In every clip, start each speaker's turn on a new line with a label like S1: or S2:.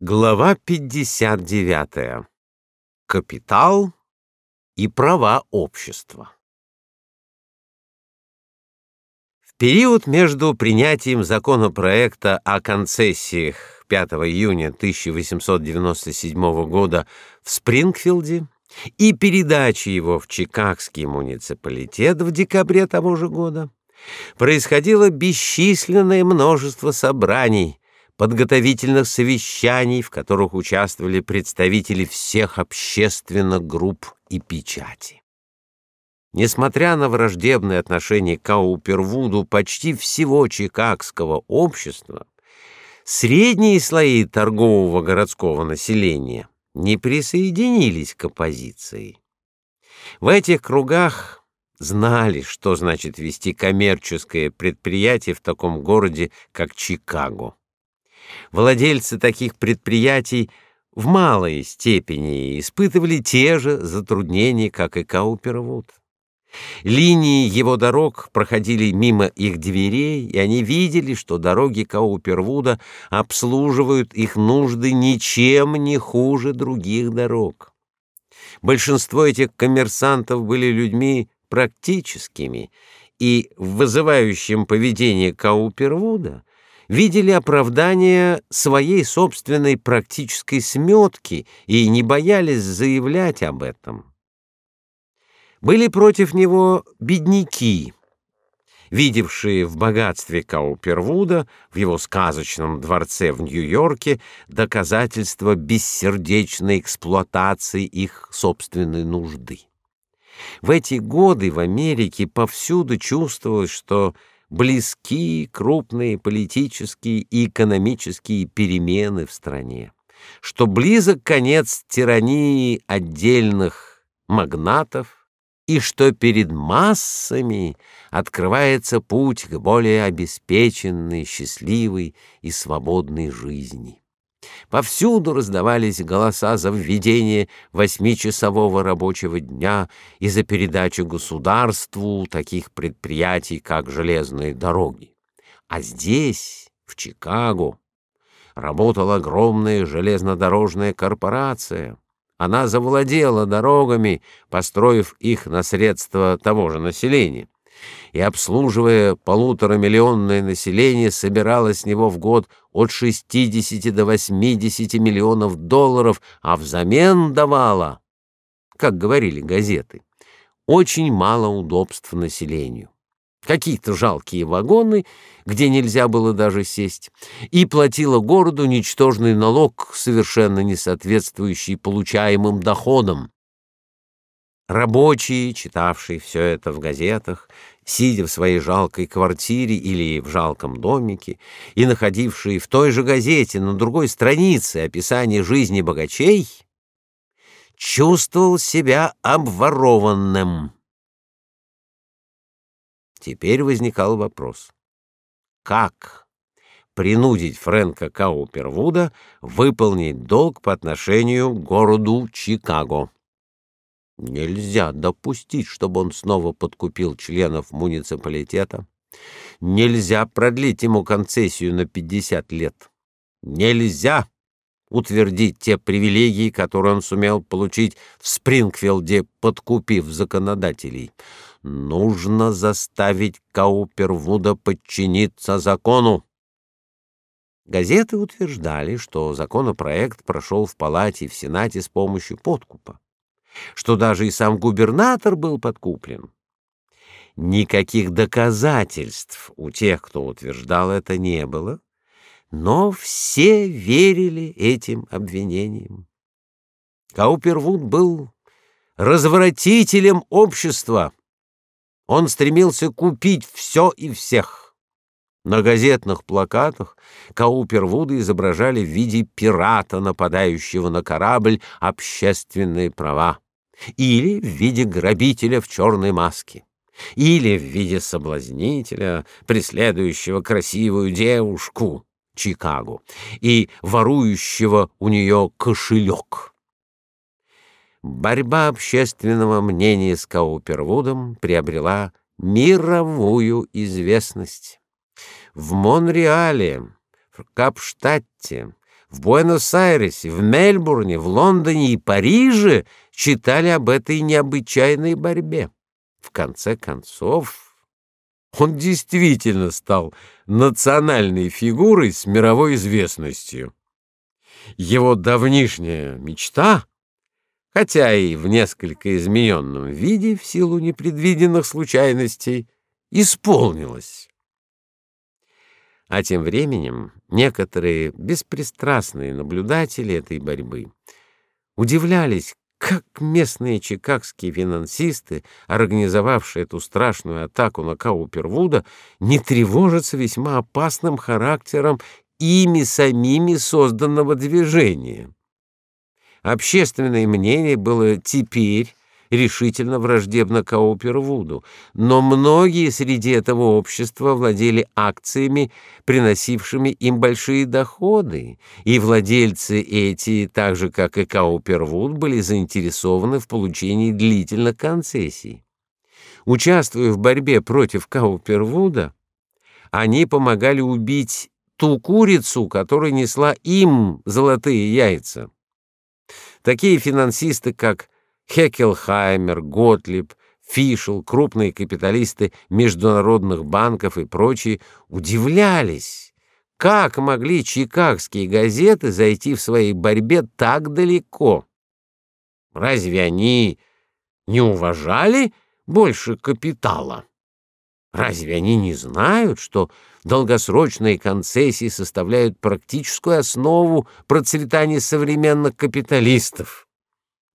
S1: Глава 59. Капитал и права общества. В период между принятием законопроекта о концессиях 5 июня 1897 года в Спрингфилде и передачей его в Чикагский муниципалитет в декабре того же года происходило бесчисленное множество собраний подготовительных совещаний, в которых участвовали представители всех общественных групп и печати. Несмотря на враждебное отношение к Каупервуду почти всего чикагского общества, средние слои торгового городского населения не присоединились к оппозиции. В этих кругах знали, что значит вести коммерческое предприятие в таком городе, как Чикаго. Владельцы таких предприятий в малой степени испытывали те же затруднения, как и Каупервуд. Линии его дорог проходили мимо их дверей, и они видели, что дороги Каупервуда обслуживают их нужды ничем не хуже других дорог. Большинство этих коммерсантов были людьми практическими, и в вызывающем поведении Каупервуда видели оправдание своей собственной практической сметки и не боялись заявлять об этом. Были против него бедняки, видевшие в богатстве Каупервуда, в его сказочном дворце в Нью-Йорке, доказательство бессердечной эксплуатации их собственной нужды. В эти годы в Америке повсюду чувствовалось, что близки крупные политические и экономические перемены в стране, что близок конец тирании отдельных магнатов и что перед массами открывается путь к более обеспеченной, счастливой и свободной жизни. Повсюду раздавались голоса за введение восьмичасового рабочего дня и за передачу государству таких предприятий, как железные дороги. А здесь, в Чикаго, работала огромная железнодорожная корпорация. Она завладела дорогами, построив их на средства того же населения и, обслуживая полуторамиллионное население, собирала с него в год от 60 до 80 миллионов долларов, а взамен давала, как говорили газеты, очень мало удобств населению. Какие-то жалкие вагоны, где нельзя было даже сесть, и платила городу ничтожный налог, совершенно не соответствующий получаемым доходам. Рабочие, читавшие все это в газетах, сидя в своей жалкой квартире или в жалком домике и находившие в той же газете на другой странице описание жизни богачей, чувствовал себя обворованным. Теперь возникал вопрос: как принудить Фрэнка Каупервуда выполнить долг по отношению к городу Чикаго? Нельзя допустить, чтобы он снова подкупил членов муниципалитета. Нельзя продлить ему концессию на 50 лет. Нельзя утвердить те привилегии, которые он сумел получить в Спрингфилде, подкупив законодателей. Нужно заставить Каупервуда подчиниться закону. Газеты утверждали, что законопроект прошел в палате и в Сенате с помощью подкупа что даже и сам губернатор был подкуплен. Никаких доказательств у тех, кто утверждал это, не было, но все верили этим обвинениям. Каупервуд был развратителем общества. Он стремился купить все и всех. На газетных плакатах Каупервуда изображали в виде пирата, нападающего на корабль общественные права или в виде грабителя в черной маске, или в виде соблазнителя, преследующего красивую девушку Чикаго и ворующего у нее кошелек. Борьба общественного мнения с Каупервудом приобрела мировую известность. В Монреале, в Капштадте, в Буэнос-Айресе, в Мельбурне, в Лондоне и Париже читали об этой необычайной борьбе. В конце концов, он действительно стал национальной фигурой с мировой известностью. Его давнишняя мечта, хотя и в несколько измененном виде в силу непредвиденных случайностей, исполнилась. А тем временем некоторые беспристрастные наблюдатели этой борьбы удивлялись, как местные чикагские финансисты, организовавшие эту страшную атаку на Каупервуда, не тревожатся весьма опасным характером ими самими созданного движения. Общественное мнение было теперь решительно враждебно Каупервуду, но многие среди этого общества владели акциями, приносившими им большие доходы, и владельцы эти, так же как и Каупервуд, были заинтересованы в получении длительных концессий. Участвуя в борьбе против Каупервуда, они помогали убить ту курицу, которая несла им золотые яйца. Такие финансисты, как Хекелхаймер, Готлиб, Фишел, крупные капиталисты международных банков и прочие удивлялись, как могли чикагские газеты зайти в своей борьбе так далеко. Разве они не уважали больше капитала? Разве они не знают, что долгосрочные концессии составляют практическую основу процветания современных капиталистов?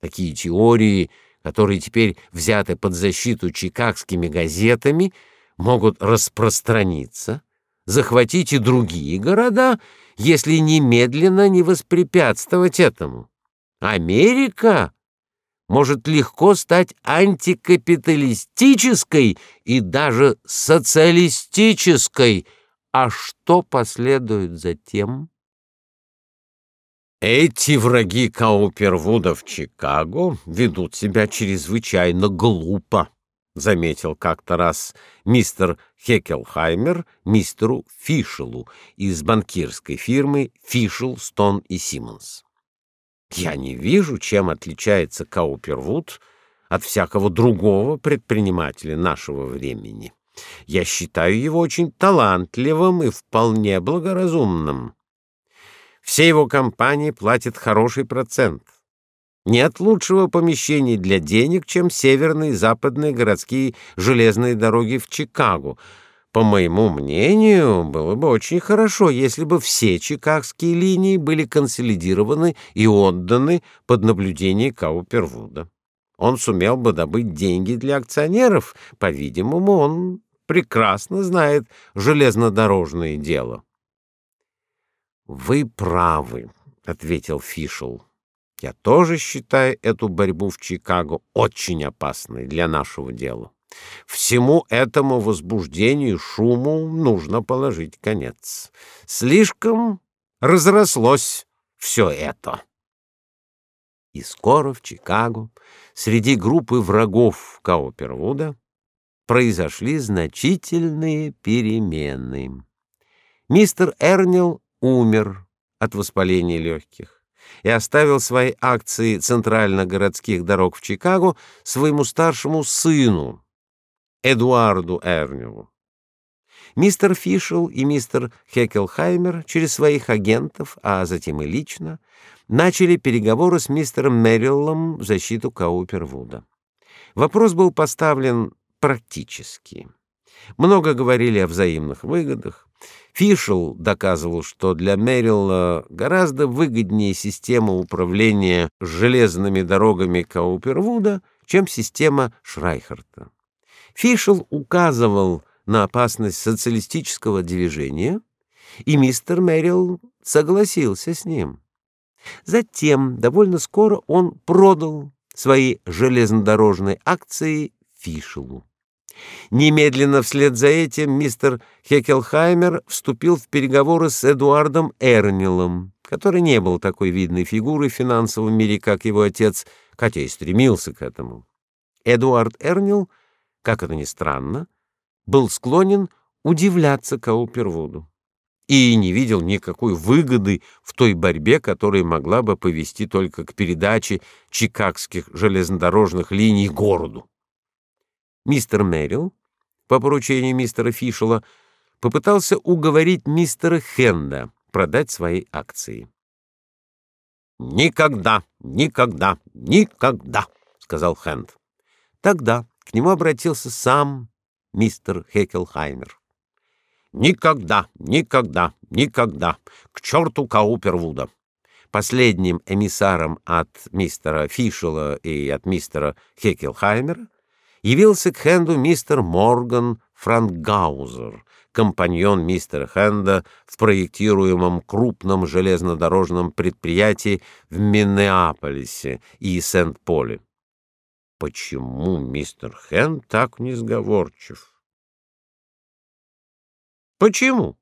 S1: Такие теории, которые теперь взяты под защиту чикагскими газетами, могут распространиться, захватить и другие города, если немедленно не воспрепятствовать этому. Америка может легко стать антикапиталистической и даже социалистической, а что последует затем? Эти враги Каупервуда в Чикаго ведут себя чрезвычайно глупо, заметил как-то раз мистер Хекелхаймер мистеру Фишелу из банкирской фирмы Фишел, Стон и Симмонс. Я не вижу, чем отличается Каупервуд от всякого другого предпринимателя нашего времени. Я считаю его очень талантливым и вполне благоразумным. Все его компании платят хороший процент. Нет лучшего помещения для денег, чем северные и западные городские железные дороги в Чикаго. По моему мнению, было бы очень хорошо, если бы все чикагские линии были консолидированы и отданы под наблюдение Каупервуда. Он сумел бы добыть деньги для акционеров. По-видимому, он прекрасно знает железнодорожное дело. Вы правы, ответил Фишел. Я тоже считаю эту борьбу в Чикаго очень опасной для нашего дела. Всему этому возбуждению, шуму нужно положить конец. Слишком разрослось все это. И скоро в Чикаго среди группы врагов Каупервуда произошли значительные перемены. Мистер Эрнил умер от воспаления легких и оставил свои акции центрально-городских дорог в Чикаго своему старшему сыну, Эдуарду Эрневу. Мистер Фишел и мистер Хекелхаймер через своих агентов, а затем и лично, начали переговоры с мистером Мерриллом в защиту Каупервуда. Вопрос был поставлен практически. Много говорили о взаимных выгодах, Фишел доказывал, что для Мерилла гораздо выгоднее система управления железными дорогами Каупервуда, чем система Шрайхерта. Фишел указывал на опасность социалистического движения, и мистер Мерилл согласился с ним. Затем довольно скоро он продал свои железнодорожные акции Фишелу. Немедленно вслед за этим мистер Хекелхаймер вступил в переговоры с Эдуардом Эрнилом, который не был такой видной фигурой в финансовом мире, как его отец, хотя и стремился к этому. Эдуард Эрнил, как это ни странно, был склонен удивляться Каупервуду. и не видел никакой выгоды в той борьбе, которая могла бы повести только к передаче чикагских железнодорожных линий городу. Мистер Мерил, по поручению мистера Фишела, попытался уговорить мистера Хенда продать свои акции. «Никогда, никогда, никогда!» — сказал Хенд. Тогда к нему обратился сам мистер Хекелхаймер. «Никогда, никогда, никогда! К черту Каупервуда!» Последним эмиссаром от мистера Фишела и от мистера Хекелхаймера явился к Хенду мистер Морган Франкгаузер, компаньон мистера Хенда в проектируемом крупном железнодорожном предприятии в Миннеаполисе и Сент-Поле. Почему мистер Хенд так несговорчив? Почему?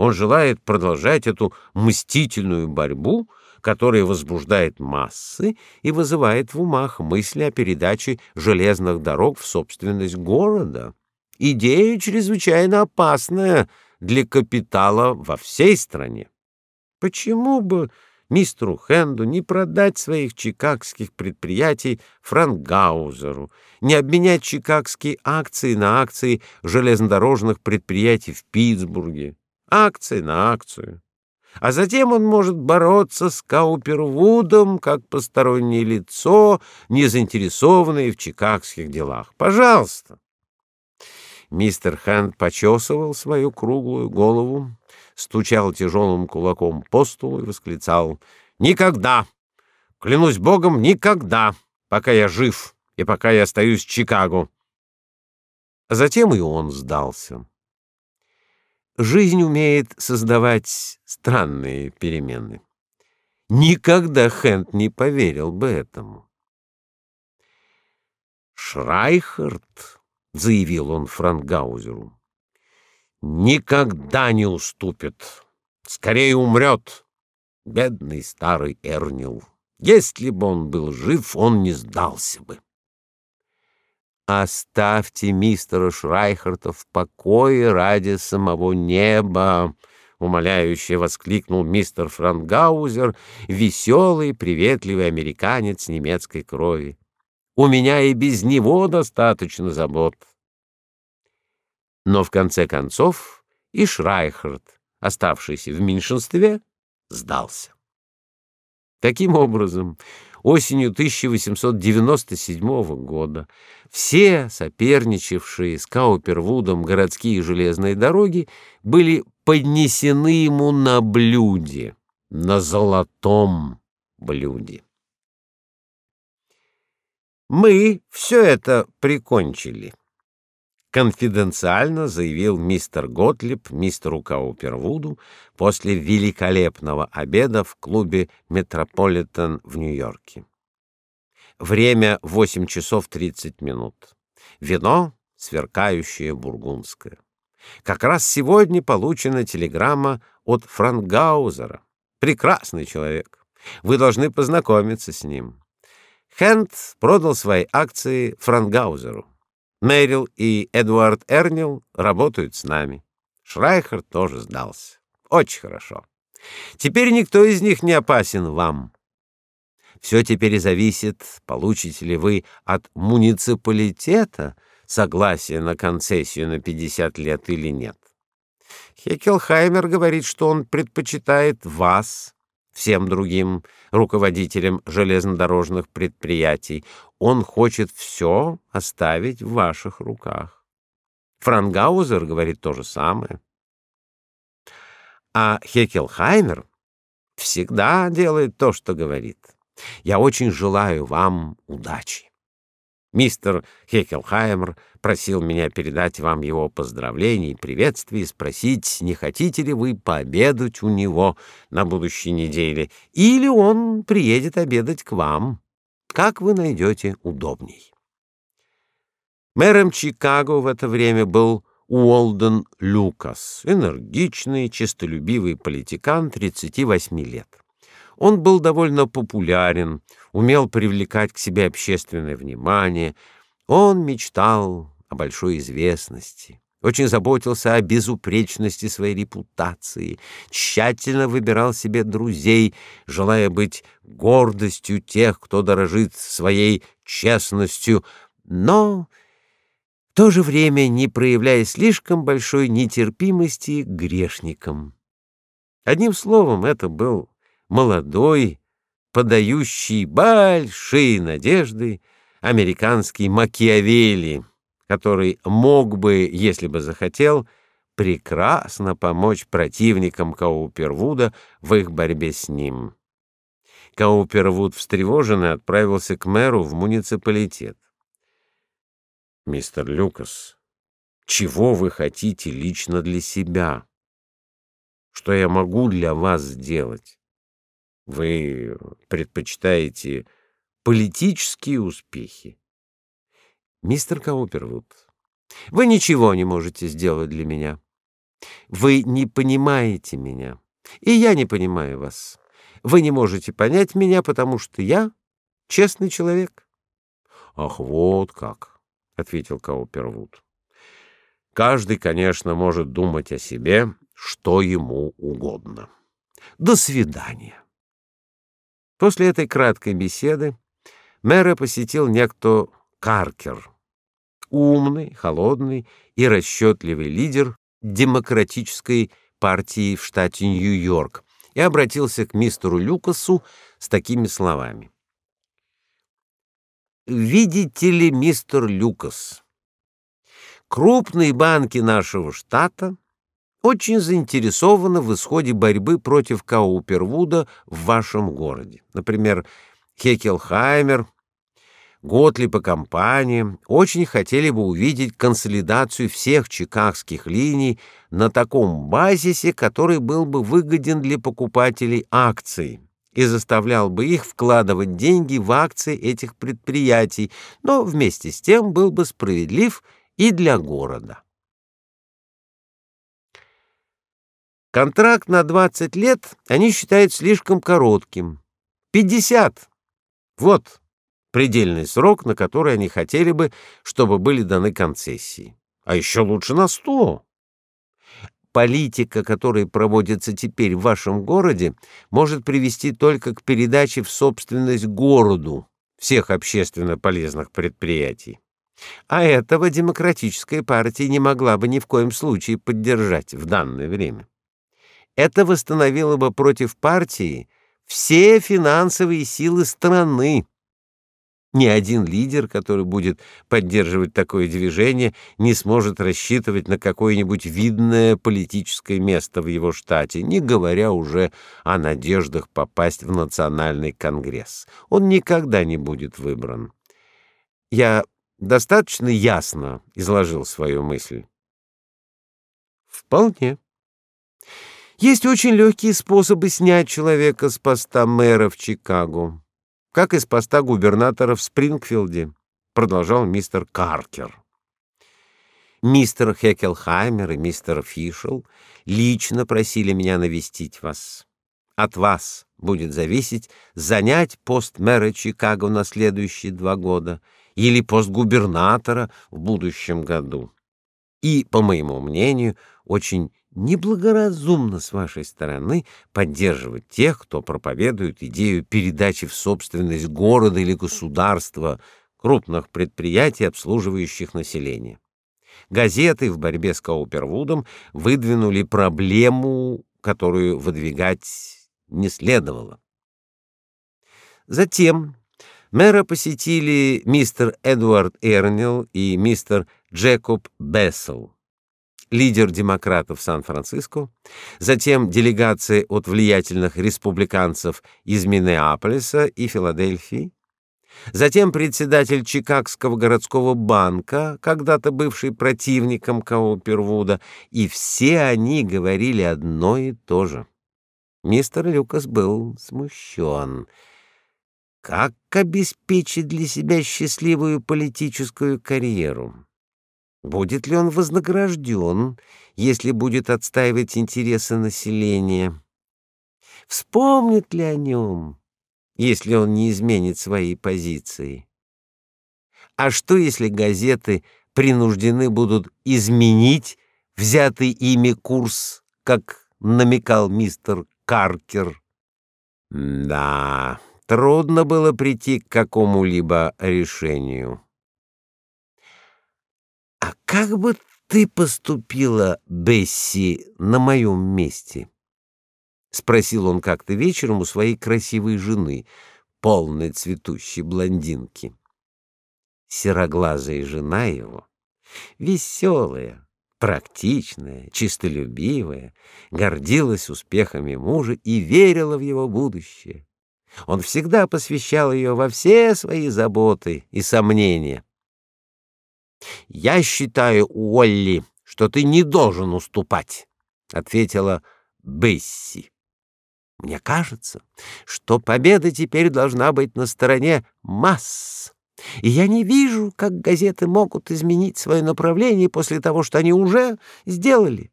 S1: Он желает продолжать эту мстительную борьбу, которая возбуждает массы и вызывает в умах мысли о передаче железных дорог в собственность города. Идея чрезвычайно опасная для капитала во всей стране. Почему бы мистеру Хенду не продать своих чикагских предприятий Франкгаузеру, не обменять чикагские акции на акции железнодорожных предприятий в Питтсбурге, акции на акцию. А затем он может бороться с Каупервудом как постороннее лицо, не заинтересованное в чикагских делах. Пожалуйста. Мистер Хэнд почесывал свою круглую голову, стучал тяжелым кулаком по столу и восклицал «Никогда! Клянусь Богом, никогда, пока я жив и пока я остаюсь в Чикаго!» Затем и он сдался. Жизнь умеет создавать странные перемены. Никогда Хэнд не поверил бы этому. Шрайхерт — заявил он Франгаузеру. «Никогда не уступит. Скорее умрет. Бедный старый Эрнил. Если бы он был жив, он не сдался бы». «Оставьте мистера Шрайхарта в покое ради самого неба!» — умоляюще воскликнул мистер Франгаузер, веселый, приветливый американец немецкой крови. У меня и без него достаточно забот. Но в конце концов и Шрайхерт, оставшийся в меньшинстве, сдался. Таким образом, осенью 1897 года все соперничавшие с Каупервудом городские железные дороги были поднесены ему на блюде, на золотом блюде. Мы все это прикончили, конфиденциально заявил мистер Готлиб мистеру Каупервуду после великолепного обеда в клубе Метрополитен в Нью-Йорке. Время 8 часов 30 минут. Вино сверкающее бургундское. Как раз сегодня получена телеграмма от Франкгаузера. Прекрасный человек. Вы должны познакомиться с ним. Хенд продал свои акции Франгаузеру. Мэрил и Эдуард Эрнил работают с нами. Шрайхер тоже сдался. Очень хорошо. Теперь никто из них не опасен вам. Все теперь зависит, получите ли вы от муниципалитета согласие на концессию на 50 лет или нет. Хекелхаймер говорит, что он предпочитает вас всем другим руководителям железнодорожных предприятий. Он хочет все оставить в ваших руках. Франгаузер говорит то же самое. А Хекелхаймер всегда делает то, что говорит. Я очень желаю вам удачи. Мистер Хекелхаймер просил меня передать вам его поздравления и приветствия и спросить, не хотите ли вы пообедать у него на будущей неделе, или он приедет обедать к вам, как вы найдете удобней. Мэром Чикаго в это время был Уолден Люкас, энергичный, честолюбивый политикан 38 лет. Он был довольно популярен, умел привлекать к себе общественное внимание. Он мечтал о большой известности. очень заботился о безупречности своей репутации, тщательно выбирал себе друзей, желая быть гордостью тех, кто дорожит своей честностью, но в то же время не проявляя слишком большой нетерпимости к грешникам. Одним словом, это был молодой, подающий большие надежды американский Макиавелли, который мог бы, если бы захотел, прекрасно помочь противникам Каупервуда в их борьбе с ним. Каупервуд встревоженный отправился к мэру в муниципалитет. Мистер Люкас, чего вы хотите лично для себя? Что я могу для вас сделать? Вы предпочитаете политические успехи? Мистер Каупервуд, вы ничего не можете сделать для меня. Вы не понимаете меня, и я не понимаю вас. Вы не можете понять меня, потому что я честный человек. Ах, вот как, ответил Каупервуд. Каждый, конечно, может думать о себе, что ему угодно. До свидания. После этой краткой беседы мэра посетил некто Каркер, умный, холодный и расчетливый лидер демократической партии в штате Нью-Йорк, и обратился к мистеру Люкасу с такими словами: Видите ли, мистер Люкас, крупные банки нашего штата очень заинтересованы в исходе борьбы против Каупервуда в вашем городе. Например, Хекелхаймер, Готлиб и компания очень хотели бы увидеть консолидацию всех чикагских линий на таком базисе, который был бы выгоден для покупателей акций и заставлял бы их вкладывать деньги в акции этих предприятий, но вместе с тем был бы справедлив и для города. Контракт на 20 лет они считают слишком коротким. 50. Вот предельный срок, на который они хотели бы, чтобы были даны концессии. А еще лучше на 100. Политика, которая проводится теперь в вашем городе, может привести только к передаче в собственность городу всех общественно полезных предприятий. А этого демократическая партия не могла бы ни в коем случае поддержать в данное время это восстановило бы против партии все финансовые силы страны. Ни один лидер, который будет поддерживать такое движение, не сможет рассчитывать на какое-нибудь видное политическое место в его штате, не говоря уже о надеждах попасть в национальный конгресс. Он никогда не будет выбран. Я достаточно ясно изложил свою мысль. Вполне. Есть очень легкие способы снять человека с поста мэра в Чикаго, как и с поста губернатора в Спрингфилде, продолжал мистер Каркер. Мистер Хекелхаймер и мистер Фишел лично просили меня навестить вас. От вас будет зависеть занять пост мэра Чикаго на следующие два года или пост губернатора в будущем году. И, по моему мнению, очень неблагоразумно с вашей стороны поддерживать тех, кто проповедует идею передачи в собственность города или государства крупных предприятий, обслуживающих население. Газеты в борьбе с Каупервудом выдвинули проблему, которую выдвигать не следовало. Затем мэра посетили мистер Эдвард Эрнил и мистер Джекоб Бессел лидер демократов Сан-Франциско, затем делегация от влиятельных республиканцев из Миннеаполиса и Филадельфии, затем председатель Чикагского городского банка, когда-то бывший противником Каупервуда, и все они говорили одно и то же. Мистер Люкас был смущен. Как обеспечить для себя счастливую политическую карьеру? Будет ли он вознагражден, если будет отстаивать интересы населения? Вспомнит ли о нем, если он не изменит своей позиции? А что, если газеты принуждены будут изменить взятый ими курс, как намекал мистер Каркер. Да, трудно было прийти к какому-либо решению. А как бы ты поступила, Бесси, на моем месте? спросил он как-то вечером у своей красивой жены, полной цветущей блондинки. Сероглазая жена его, веселая, практичная, чистолюбивая, гордилась успехами мужа и верила в его будущее. Он всегда посвящал ее во все свои заботы и сомнения. Я считаю, Уолли, что ты не должен уступать, ответила Бесси. Мне кажется, что победа теперь должна быть на стороне масс. И я не вижу, как газеты могут изменить свое направление после того, что они уже сделали.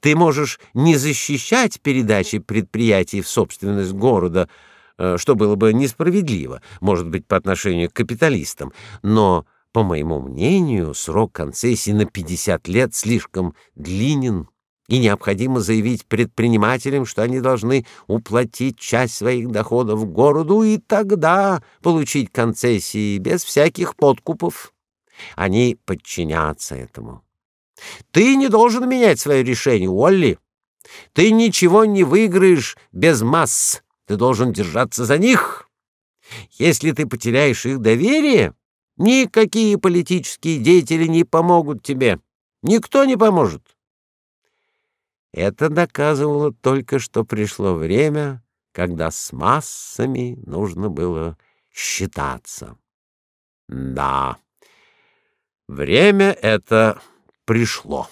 S1: Ты можешь не защищать передачи предприятий в собственность города, э, что было бы несправедливо, может быть, по отношению к капиталистам, но, по моему мнению, срок концессии на 50 лет слишком длинен и необходимо заявить предпринимателям, что они должны уплатить часть своих доходов городу и тогда получить концессии без всяких подкупов. Они подчинятся этому. Ты не должен менять свое решение, Уолли. Ты ничего не выиграешь без масс. Ты должен держаться за них. Если ты потеряешь их доверие, никакие политические деятели не помогут тебе. Никто не поможет. Это доказывало только, что пришло время, когда с массами нужно было считаться. Да, время это пришло.